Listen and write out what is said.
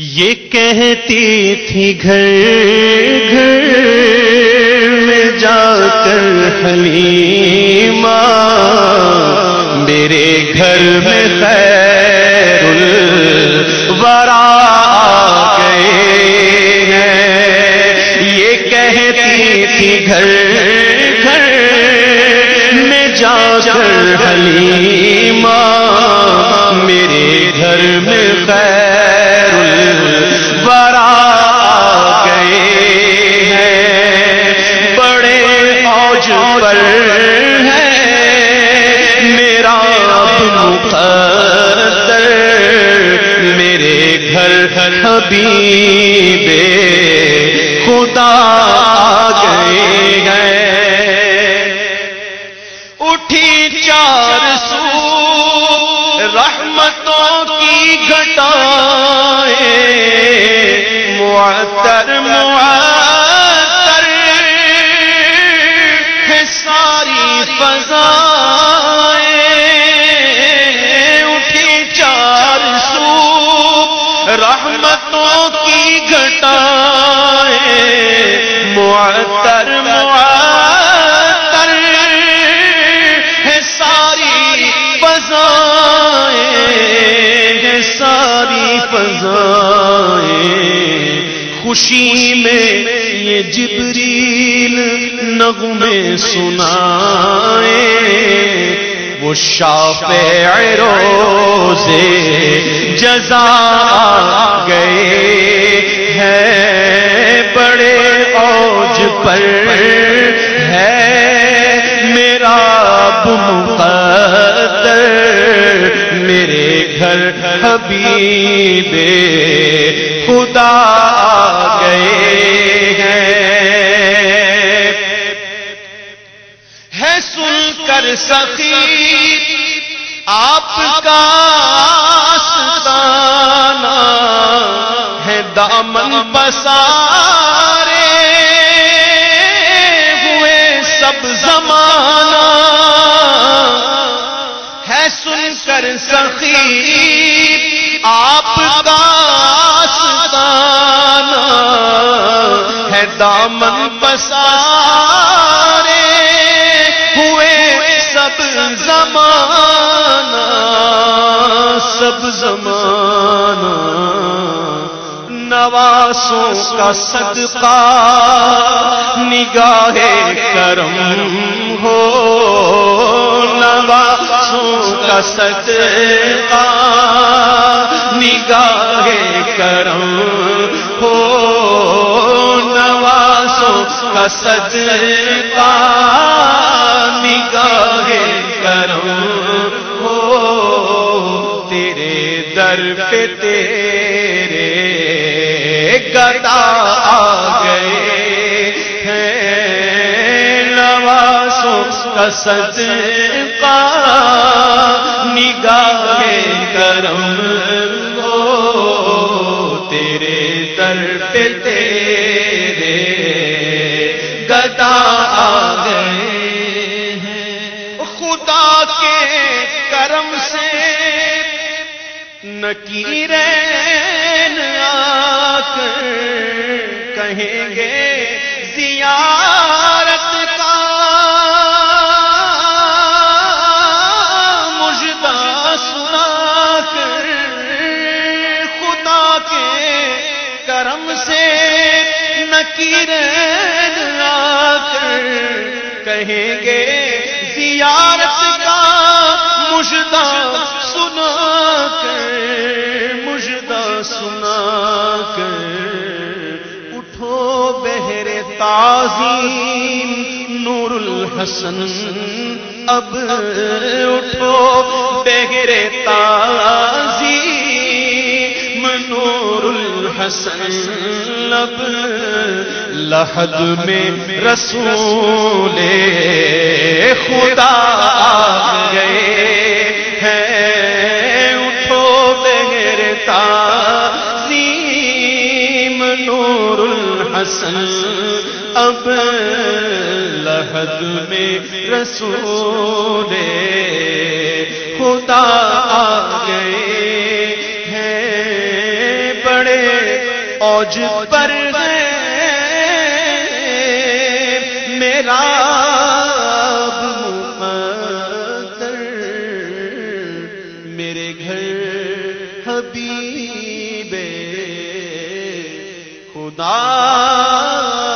یہ کہتی تھی گھر گھر میں جا کر حلیمہ، میرے گھر میں خیر الورا گئے ہیں۔ یہ کہتی تھی گھر گھر میں جا کر حلیمہ، میرے گھر میں خیر حبیب خدا گئے گئے اٹھی چار سو رحمتوں کی گھٹائے معطر معطر۔ ہے ساری فضائے معطر معطر ہے ساری فضائیں ہے ساری فضائیں خوشی میں یہ جبریل نغمے سنائے۔ وہ روزے جزا گئے ہیں، بڑے اوج پر ہے میرا مقدر، میرے گھر حبیب خدا سخی آپ کا ستانا ہے دامن پسارے ہوئے سب زمانہ۔ ہے سن کر سخی آپ کا ستانا ہے دامن پسارے۔ سب زمانہ سب زمانہ۔ نواسوں کا صدقہ، نگاہ کرم ہو۔ نواسوں کا صدقہ، نگاہ کرم ہو۔ نواسوں کا صدقہ کرم ہو تیرے در پہ تیرے گدا آ گئے ہیں نوازوں کا صدقہ نگاہ کرم ہو تیرے در پہ تیرے گدا آ کرم سے نکیرین آ کہیں گے زیارت کا مجدہ سنا کر خدا کے کرم سے نکیرین آ کر کہیں گے زیارت مجدہ سنا کر مجدہ سنا کر اٹھو بہر تعظیم نور الحسن اب اٹھو بہر تعظیم نور الحسن اب لحد میں رسول خدا۔ اب لحد میں رسول خدا آ گئے ہیں۔ بڑے اوج پر ہے۔ میرا